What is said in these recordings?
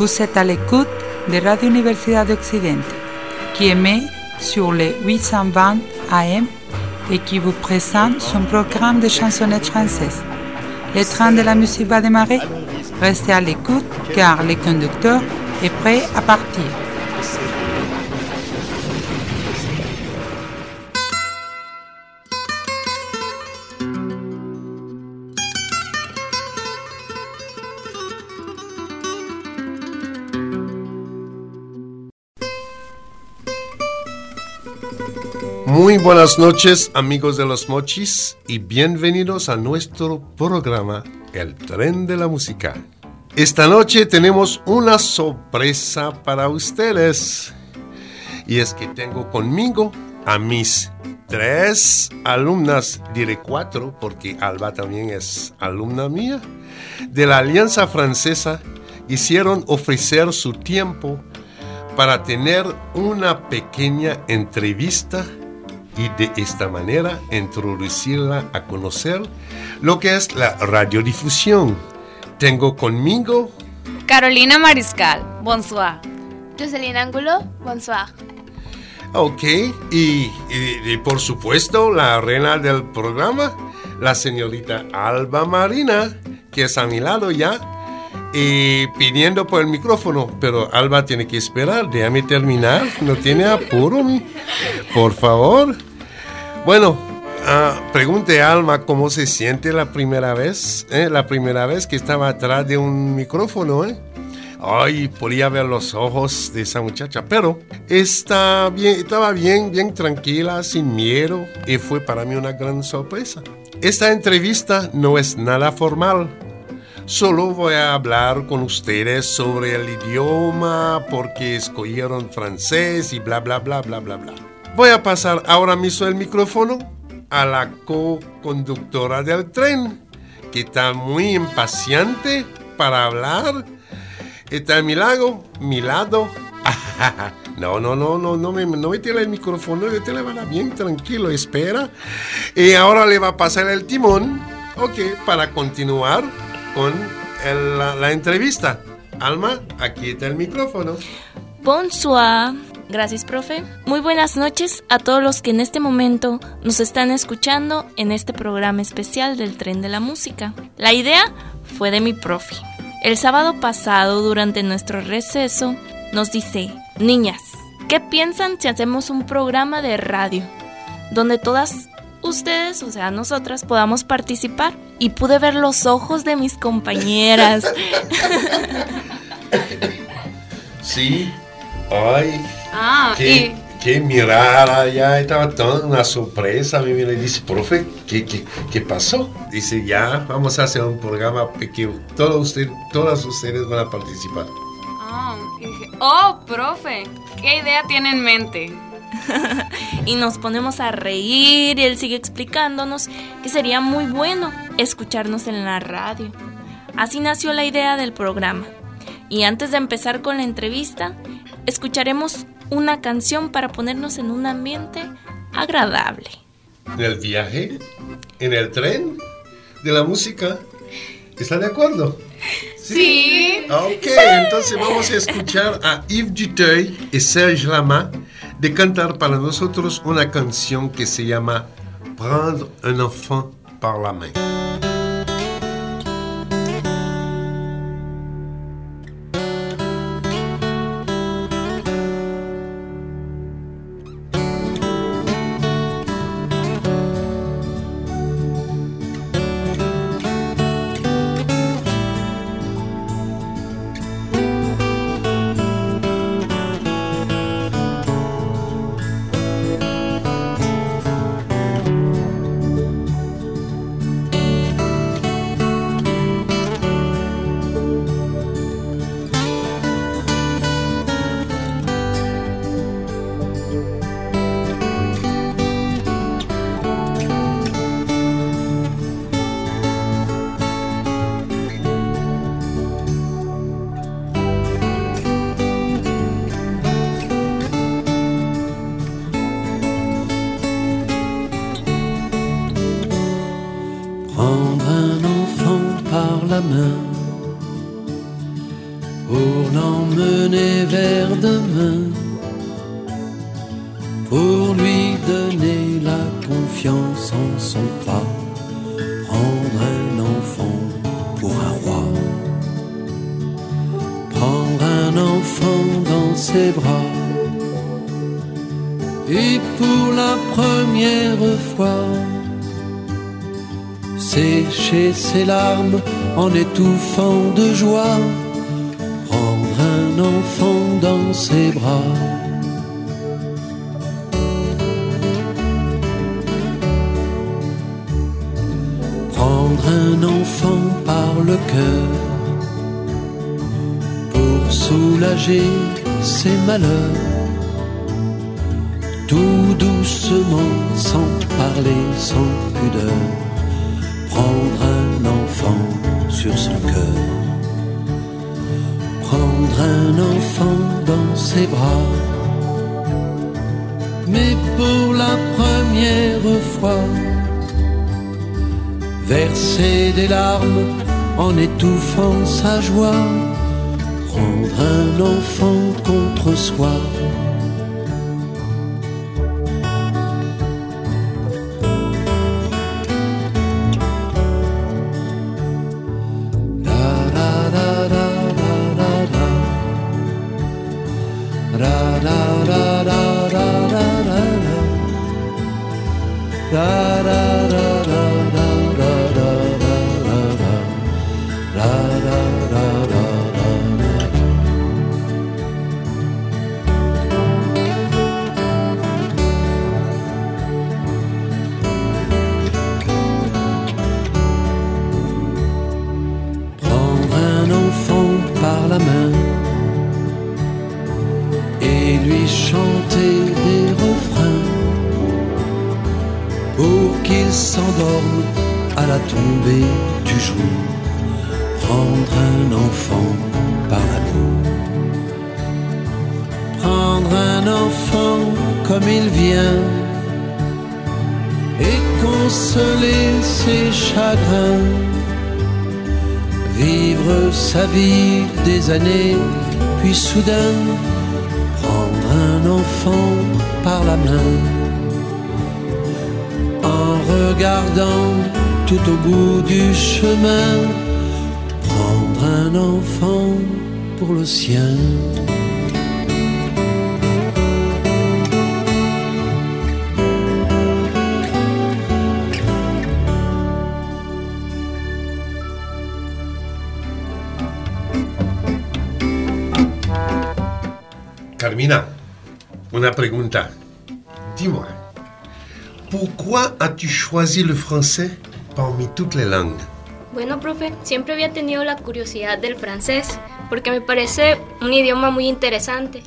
Vous êtes à l'écoute de Radio Universidad de Occidente, qui émet sur les 820 AM et qui vous présente son programme de chansonnettes françaises. Le train de la musique va démarrer. Restez à l'écoute car le conducteur est prêt à partir. Muy buenas noches amigos de los mochis y bienvenidos a nuestro programa El tren de la música. Esta noche tenemos una sorpresa para ustedes. Y es que tengo conmigo a mis tres alumnas, diré cuatro porque Alba también es alumna mía, de la Alianza Francesa, hicieron ofrecer su tiempo para tener una pequeña entrevista y de esta manera introducirla a conocer lo que es la radiodifusión. Tengo conmigo Carolina Mariscal, bonsoir. Jocelyn Angulo, bonsoir. Ok, y, y, y, por supuesto la reina del programa, la señorita Alba Marina, que es a mi lado ya, y pidiendo por el micrófono, pero Alba tiene que esperar, déjame terminar, no tiene apuro, por favor. Bueno, uh, pregunte a Alma cómo se siente la primera vez, ¿eh? la primera vez que estaba atrás de un micrófono, ¿eh? Ay, podía ver los ojos de esa muchacha, pero está bien, estaba bien, bien tranquila, sin miedo, y fue para mí una gran sorpresa. Esta entrevista no es nada formal, Solo voy a hablar con ustedes sobre el idioma, porque escogieron francés y bla, bla, bla, bla, bla, bla. Voy a pasar ahora mismo el micrófono a la co-conductora del tren, que está muy impaciente para hablar. Está a mi lado, mi lado. No, no, no, no, no me, no me tira el micrófono, yo te le va bien tranquilo, espera. Y ahora le va a pasar el timón, ok, para continuar con la, entrevista. Alma, aquí está el micrófono. Bonsoir. Gracias, profe. Muy buenas noches a todos los que en este momento nos están escuchando en este programa especial del Tren de la Música. La idea fue de mi profe. El sábado pasado, durante nuestro receso, nos dice, niñas, ¿qué piensan si hacemos un programa de radio donde todas ustedes, o sea, nosotras, podamos participar. Y pude ver los ojos de mis compañeras. Sí. Ay. Ah, qué, y... qué mirada, ya estaba toda una sorpresa. A mí me dice, profe, ¿qué, qué, qué pasó? Dice, ya, vamos a hacer un programa que usted, todas ustedes van a participar. Ah, y dije, oh, profe, ¿qué idea tiene en mente? y nos ponemos a reír y él sigue explicándonos que sería muy bueno escucharnos en la radio. Así nació la idea del programa. Y antes de empezar con la entrevista, escucharemos una canción para ponernos en un ambiente agradable. ¿En el viaje? ¿En el tren? ¿De la música? ¿Está de acuerdo? Sí. sí. Ok, entonces vamos a escuchar a Yves Duteuil y Serge Lama de cantar para nosotros una canción que se llama Prendre un enfant par la main. Ses bras. Et pour la première fois, sécher ses larmes en étouffant de joie enfant dans ses bras. Prendre un enfant par le cœur pour soulager ses malheurs. Tout doucement, sans parler, sans pudeur, prendre un enfant sur son cœur prendre un enfant dans ses bras. Mais pour la première fois, verser des larmes en étouffant sa joie, prendre un enfant contre soi. chanter des refrains pour qu'ils s'endorment à la tombée du jour. Prendre un enfant par la peau. Prendre un enfant comme il vient et consoler ses chagrins. Vivre sa vie des années, puis soudain un enfant par la main, en regardant tout au bout du chemin, prendre un enfant pour le sien. Carmina, una pregunta. Dis-moi, pourquoi as-tu choisi le français parmi toutes les langues? Bueno, profe, siempre había tenido la curiosidad del francés, porque me parece un idioma muy interesante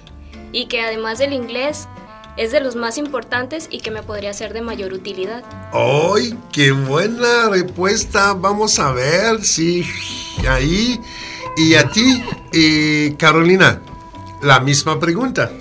y que además del inglés es de los más importantes y que me podría ser de mayor utilidad. ¡Ay, qué buena respuesta! Vamos a ver si ahí. Y a ti, eh, Carolina, la misma pregunta.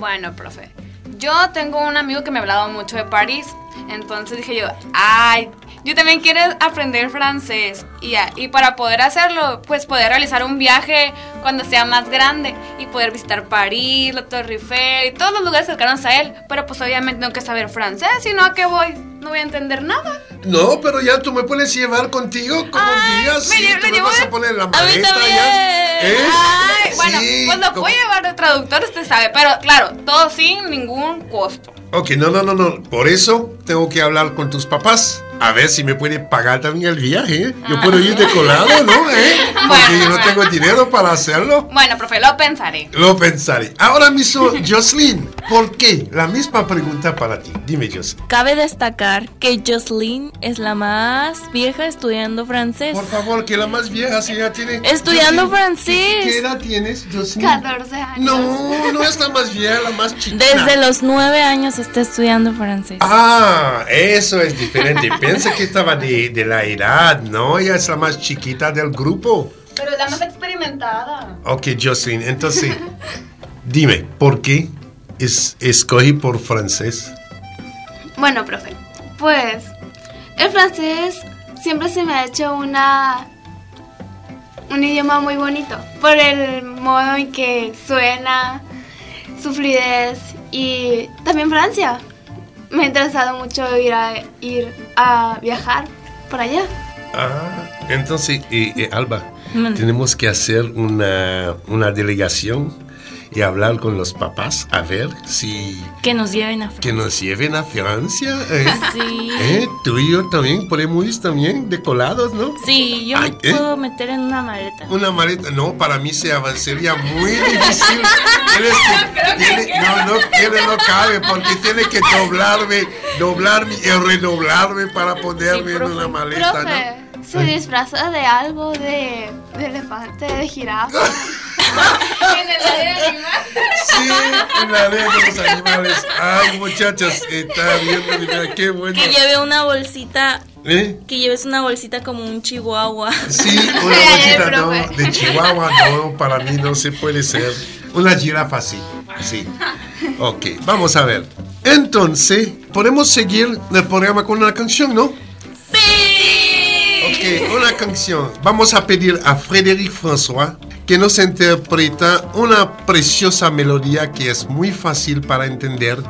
Bueno, profe. Yo tengo un amigo que me ha hablado mucho de París. Entonces dije yo, ay, yo también quiero aprender francés. Y, y para poder hacerlo, pues poder realizar un viaje cuando sea más grande y poder visitar París, la Torre Eiffel y todos los lugares cercanos a él. Pero pues obviamente tengo que saber francés, si no, ¿a qué voy? No voy a entender nada. No, pero ya tú me puedes llevar contigo como Ay. Sí, me, me vas a poner la maleta ya. ¿Eh? Ay, bueno, pues lo puedo llevar de traductor, usted sabe. Pero claro, todo sin ningún costo. Ok, no, no, no, no. Por eso tengo que hablar con tus papás. A ver si me puede pagar también el viaje. ¿eh? Yo puedo ir de colado, ¿no? ¿Eh? Porque yo no tengo dinero para hacerlo. Bueno, profe, lo pensaré. Lo pensaré. Ahora mismo, Jocelyn, ¿por qué? La misma pregunta para ti. Dime, Jocelyn. Cabe destacar que Jocelyn es la más vieja estudiando francés. Por favor, que la más vieja, si ya tiene... Estudiando francés. ¿Qué edad tienes, Jocelyn? 14 años. No, no es la más vieja, la más chica. Desde los 9 años está estudiando francés. Ah, eso es diferente. Piensa que estaba de, de, la edad, ¿no? Ella es la más chiquita del grupo. Pero la más experimentada. Ok, Jocelyn, entonces, dime, ¿por qué es, escogí por francés? Bueno, profe, pues el francés siempre se me ha hecho una un idioma muy bonito por el modo en que suena, su fluidez y también Francia. Me ha interesado mucho ir a, ir a viajar por allá. Ah, entonces, eh, eh, Alba, Mm. tenemos que hacer una, una delegación y hablar con los papás a ver si Que nos lleven a que nos lleven a Francia. ¿eh? Sí. ¿Eh? Tú y yo también podemos ir también de colados, ¿no? Sí, yo Ay, me ¿eh? puedo meter en una maleta. Una maleta, no, para mí sea- sería muy difícil. Que- no, no, tiene, no cabe, porque tiene que doblarme, doblarme y redoblarme para ponerme en profe. una maleta, ¿no? Profe, ¿se disfraza de algo? ¿De, de elefante? ¿De jirafa? En el área animal. Sí, en la ley de los animales. Ay, muchachas, está viendo, mira, qué bueno. Que lleve una bolsita, ¿Eh? que lleves una bolsita como un chihuahua. Sí, una bolsita no, de Chihuahua no, para mí no se puede ser. Una jirafa sí, sí. Ok, vamos a ver. Entonces, podemos seguir el programa con una canción, ¿no? ¡Sí! Ok, una canción. Vamos a pedir a Frédéric François que nos interpreta una preciosa melodía que es muy fácil para entender,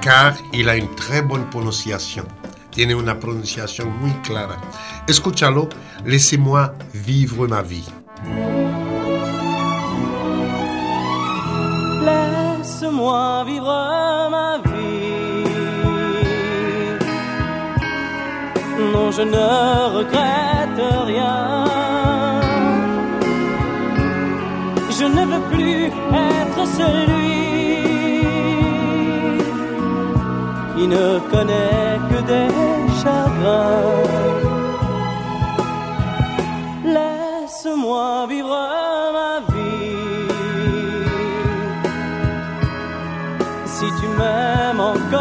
car il a une très bonne prononciation. Tiene una pronunciación muy clara. Escúchalo, laissez-moi vivre ma vie. Laisse-moi vivre ma je ne regrette rien. Ne veux plus être celui qui ne connaît que des chagrins. Laisse-moi vivre ma vie. Si tu m'aimes encore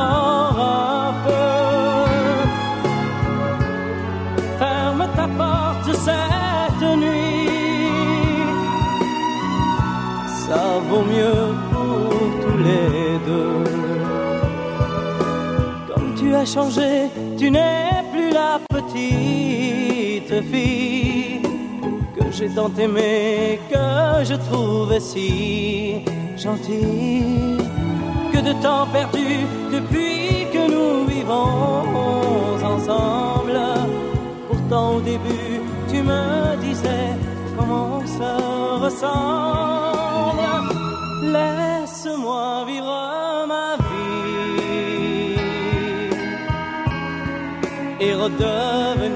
as changé, tu n'es plus la petite fille que j'ai tant aimée, que je trouvais si gentille. Que de temps perdu depuis que nous vivons ensemble. Pourtant au début, tu me disais comment on se ressemble. Laisse-moi vivre redevenu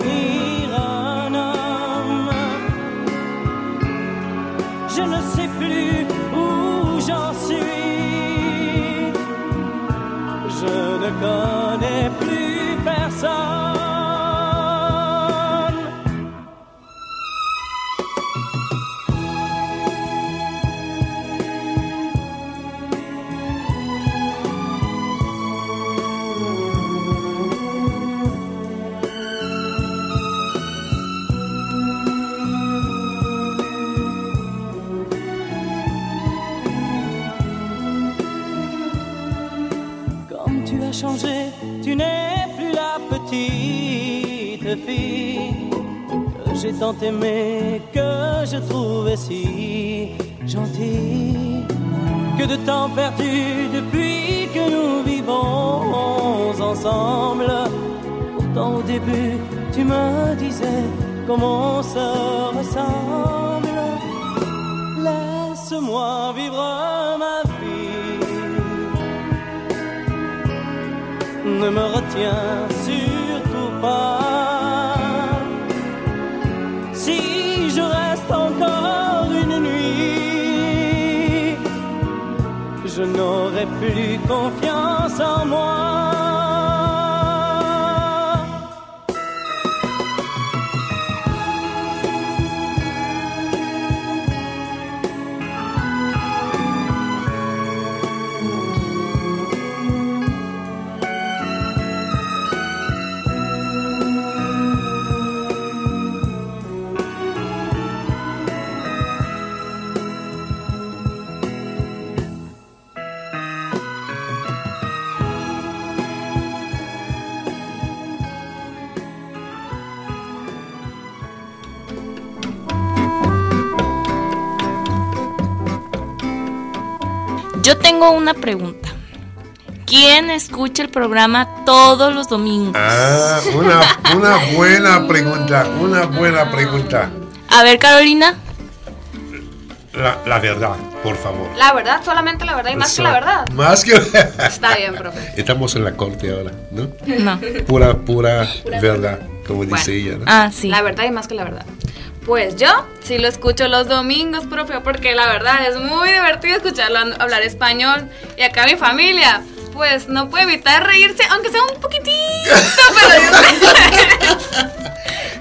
que j'ai tant aimée, que je trouvais si gentille. Que de temps perdu depuis que nous vivons ensemble. Pourtant au début, tu me disais comment on se ressemble. Laisse-moi vivre ma vie ne me retiens je n'aurai plus confiance en moi. Tengo una pregunta. ¿Quién escucha el programa todos los domingos? Ah, una, una buena pregunta, una buena pregunta. A ver, Carolina. La, la verdad, por favor. La verdad, solamente la verdad y más que la verdad. Más que... Está bien, profe. Estamos en la corte ahora, ¿no? No. Pura, pura verdad, como dice ella, ¿no? Ah, sí. La verdad y más que la verdad. Pues yo sí lo escucho los domingos, profe, porque la verdad es muy divertido escucharlo hablar español. Y acá mi familia, pues no puede evitar reírse, aunque sea un poquitito,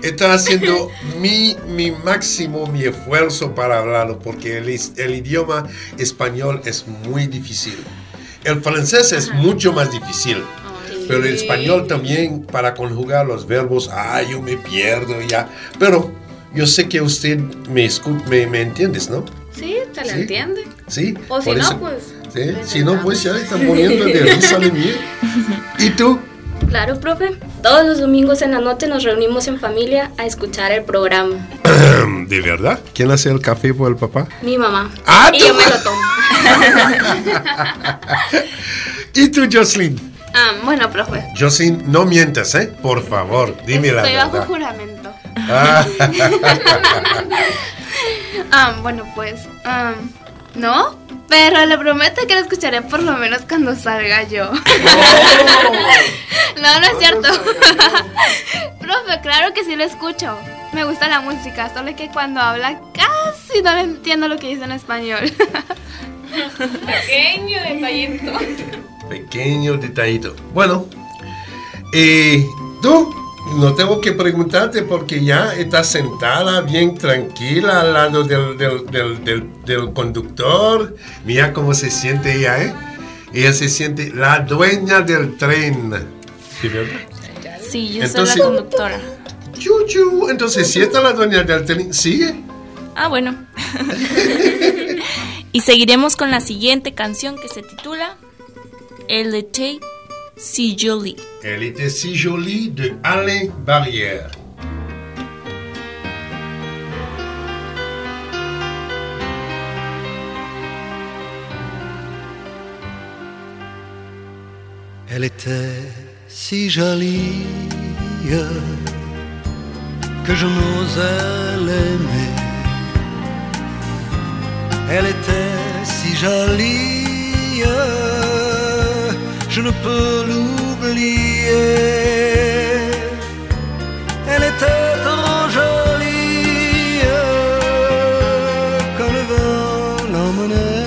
pero haciendo mi, mi máximo, mi esfuerzo para hablarlo, porque el, el idioma español es muy difícil. El francés es mucho más difícil. Pero el español también para conjugar los verbos, ah, yo me pierdo ya. Pero yo sé que usted me, me, me entiendes, ¿no? Sí, se le Sí. entiende. Sí. O si por no, eso- pues. Sí, Si no, pues ya están muriendo de risa de mí. ¿Y tú? Claro, profe. Todos los domingos en la noche nos reunimos en familia a escuchar el programa. ¿De verdad? ¿Quién hace el café por el papá? Mi mamá. Ah, y yo me lo tomo. ¿Y tú, Jocelyn? Ah, bueno, profe. Jocelyn, no mientas, ¿eh? Por favor, dime la Estoy bajo verdad. juramento. Ah, Ah, bueno, pues. ah, no, pero le prometo que lo escucharé por lo menos cuando salga yo. no, no es cierto. Profe, claro que sí lo escucho. Me gusta la música, solo que cuando habla casi no le entiendo lo que dice en español. Pequeño detallito. pequeño detallito. Bueno, eh, tú, no tengo que preguntarte porque ya estás sentada bien tranquila al lado del, del, del, del- conductor. Mira cómo se siente ella, ¿eh? Ella se siente la dueña del tren. ¿Sí, verdad? Sí, yo Entonces- soy la conductora. Chuchu. Entonces, si está la dueña del tren, sigue. Ah, bueno. y seguiremos con la siguiente canción que se titula El était si joli. Elle était si jolie de Alain Barrière. Elle était si jolie que je n'osais l'aimer. Elle était si jolie, je ne peux l'oublier. Elle était trop jolie quand le vent l'emmenait.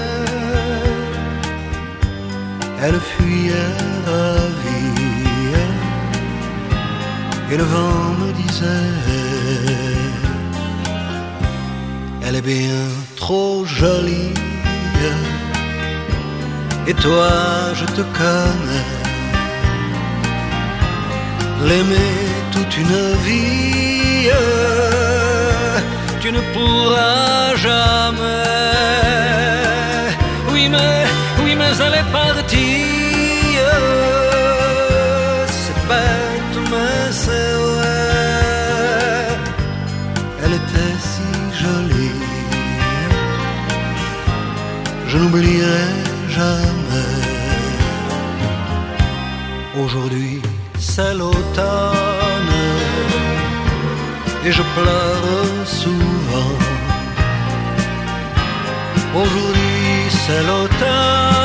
Elle fuyait ravie et le vent me disait Elle est bien trop jolie et toi je te connais. L'aimer toute une vie tu ne pourras jamais. Oui mais, oui mais elle est partie. C'est bête mais c'est vrai. Elle était si jolie. Je n'oublierai jamais Aujourd'hui c'est l'automne. Et je pleure souvent. Aujourd'hui c'est l'automne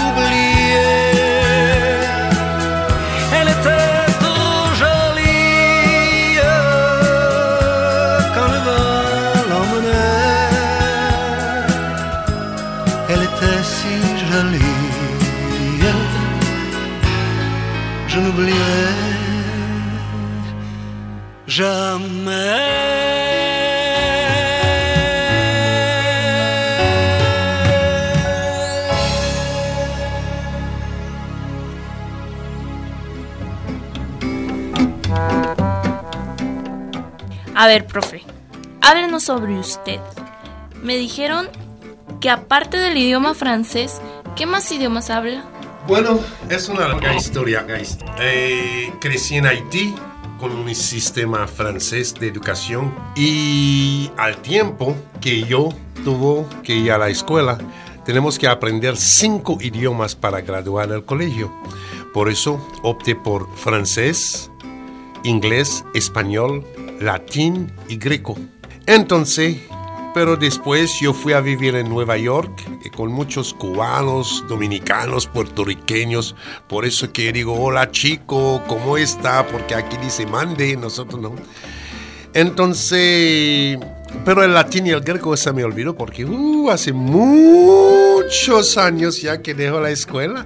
jamais. A ver, profe, háblenos sobre usted. Me dijeron que aparte del idioma francés, ¿qué más idiomas habla? Bueno, es una larga historia, guys. Eh, crecí en Haití con un sistema francés de educación y al tiempo que yo tuve que ir a la escuela, tenemos que aprender cinco idiomas para graduar del colegio. Por eso opté por francés, inglés, español, latín y greco. Entonces, pero después yo fui a vivir en Nueva York eh, con muchos cubanos, dominicanos, puertorriqueños. Por eso que digo, hola chico, ¿cómo está? Porque aquí dice mande, nosotros no. Entonces, pero el latín y el greco se me olvidó porque uh, hace muchos años ya que dejo la escuela.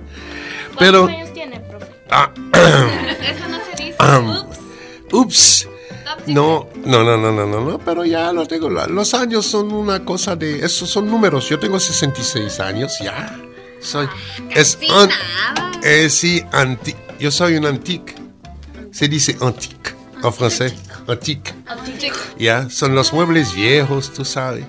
Pero, ¿Cuántos años tiene, profe? ah, Eso no se dice. Ups. ups. No, no, no, no, no, no, no, pero ya lo tengo. Los años son una cosa de. Esos son números. Yo tengo 66 años, ya. Soy. Es. an- eh, sí, anti. Yo soy un antique. Se dice antique en francés. Antique. Ya, son los muebles viejos, tú sabes.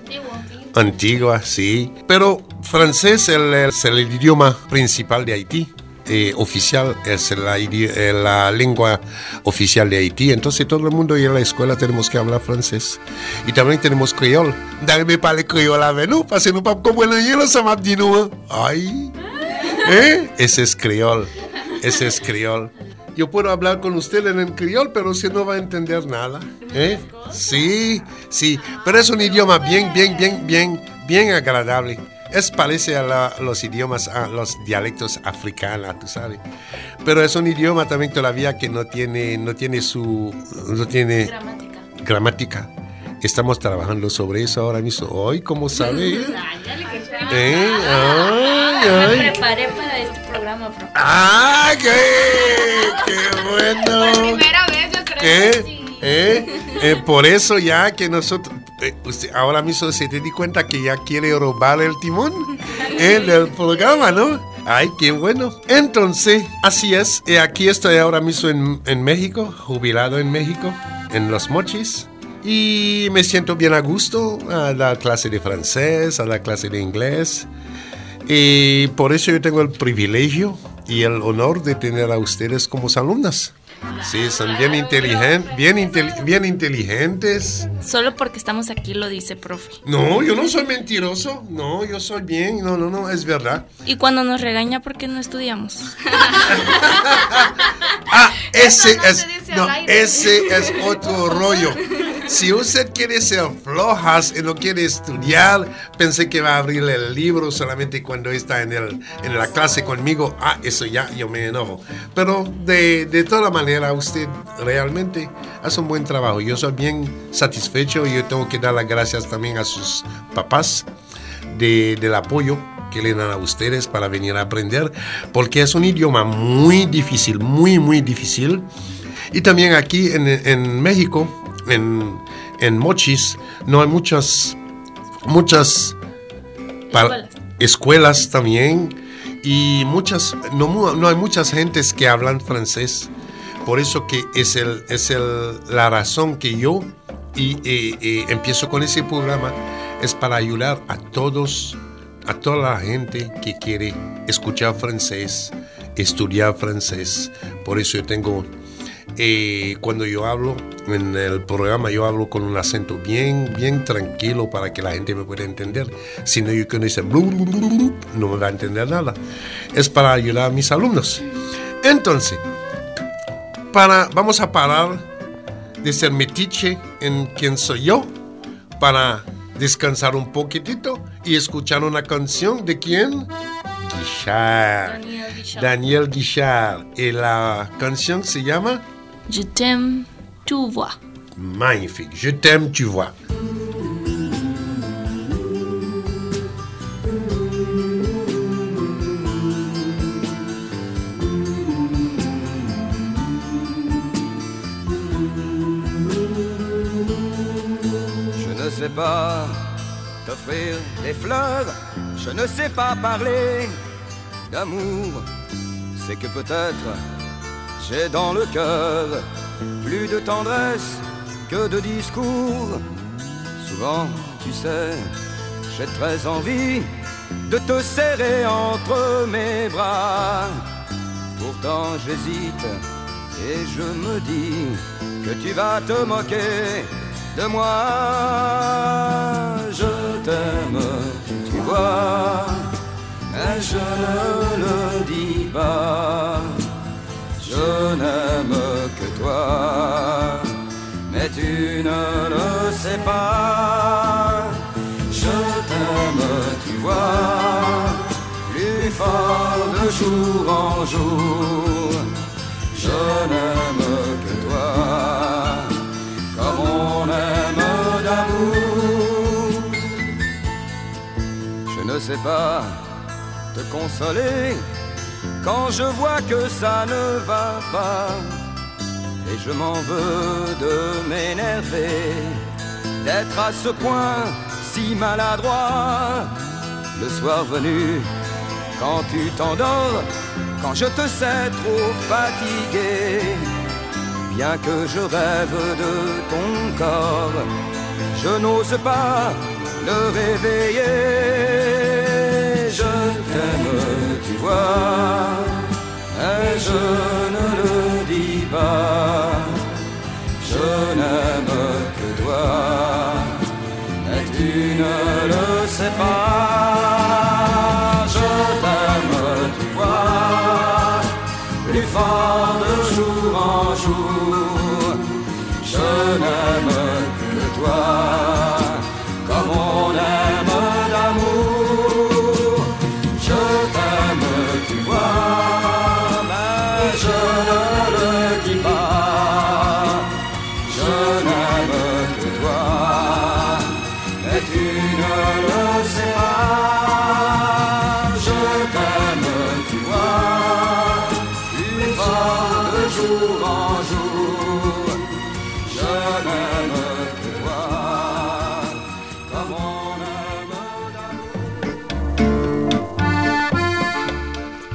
Antigua, sí. Pero francés el- es el idioma principal de Haití. Eh, oficial, es la, eh, la lengua oficial de Haití. Entonces todo el mundo en la escuela tenemos que hablar francés. Y también tenemos criol. Dame parler criol avec nous, parce que nous pas comprendre rien le samedi, nous. Ay. ¿Eh? Ese es criol. Ese es criol. Yo puedo hablar con usted en el criol, pero usted no va a entender nada. ¿Eh? Sí, sí. Pero es un idioma bien, bien, bien, bien, bien agradable. Es parece a la- los idiomas, a los dialectos africanos, tú sabes. Pero es un idioma también todavía que no tiene, no tiene su, no tiene Gramática. gramática. Estamos trabajando sobre eso ahora mismo. Hoy, ¿cómo sabe? ¿Eh? Ay, Me ay. preparé para este programa, profe. ¡Ah, qué, qué bueno! Primera vez, yo creo. ¿Eh? ¿Eh? Eh, por eso ya que nosotros, usted ahora mismo se te di cuenta que ya quiere robar el timón eh, del programa, ¿no? Ay, qué bueno. Entonces, así es. Eh, aquí estoy ahora mismo en, en México, jubilado en México, en Los Mochis. Y me siento bien a gusto a la clase de francés, a la clase de inglés. Y por eso yo tengo el privilegio y el honor de tener a ustedes como alumnas. Sí, son bien, inteligen- bien, intel- bien inteligentes. Solo porque estamos aquí lo dice, profe. No, yo no soy mentiroso. No, yo soy bien. No, no, no, es verdad. Y cuando nos regaña, ¿por qué no estudiamos? Ah, ese no es, no, ese es otro rollo. Si usted quiere ser flojas y no quiere estudiar, pensé que va a abrir el libro solamente cuando está en, el, en la clase conmigo. Ah, eso ya, yo me enojo. Pero de, de toda manera, usted realmente hace un buen trabajo. Yo soy bien satisfecho y yo tengo que dar las gracias también a sus papás de- del apoyo que le dan a ustedes para venir a aprender, porque es un idioma muy difícil, muy, muy difícil. Y también aquí en, en México, en, en Mochis, no hay muchas, muchas Escuelas. escuelas también y muchas, no, no hay muchas gentes que hablan francés. Por eso que es, el, es el, la razón que yo y, eh, eh, empiezo con ese programa es para ayudar a todos, a toda la gente que quiere escuchar francés, estudiar francés. Por eso yo tengo, eh, cuando yo hablo en el programa, yo hablo con un acento bien, bien tranquilo para que la gente me pueda entender. Si no, yo que dice no me va a entender nada. Es para ayudar a mis alumnos. Entonces, para, vamos a parar de ser metiche en quién soy yo para descansar un poquitito y escuchar una canción de quién? Guichard. Daniel Guichard. Daniel Guichard. Y la canción se llama Je t'aime, tu vois. Magnifique. Je t'aime, tu vois. Je ne sais pas t'offrir des fleurs, je ne sais pas parler d'amour, c'est que peut-être j'ai dans le cœur plus de tendresse que de discours. Souvent, tu sais, j'ai très envie de te serrer entre mes bras. Pourtant, j'hésite et je me dis que tu vas te moquer de moi. Je t'aime, tu vois, mais je ne le dis pas. Plus fort de jour en jour. Je n'aime que toi, comme on aime d'amour. Je ne sais pas te consoler quand je vois que ça ne va pas. Et je m'en veux de m'énerver, d'être à ce point si maladroit. Le soir venu, quand tu t'endors, quand je te sais trop fatigué, bien que je rêve de ton corps, je n'ose pas le réveiller. Je t'aime, tu vois, et je ne le dis pas.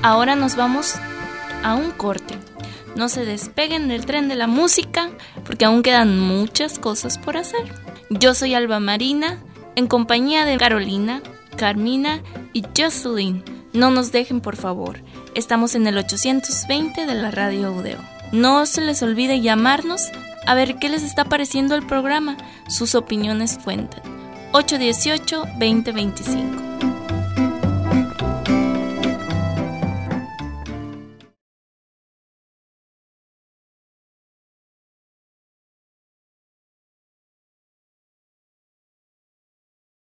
Ahora nos vamos a un corte. No se despeguen del tren de la música porque aún quedan muchas cosas por hacer. Yo soy Alba Marina en compañía de Carolina, Carmina y Jocelyn. No nos dejen por favor. Estamos en el 820 de la radio Udeo. No se les olvide llamarnos a ver qué les está pareciendo el programa. Sus opiniones cuentan. 818-2025.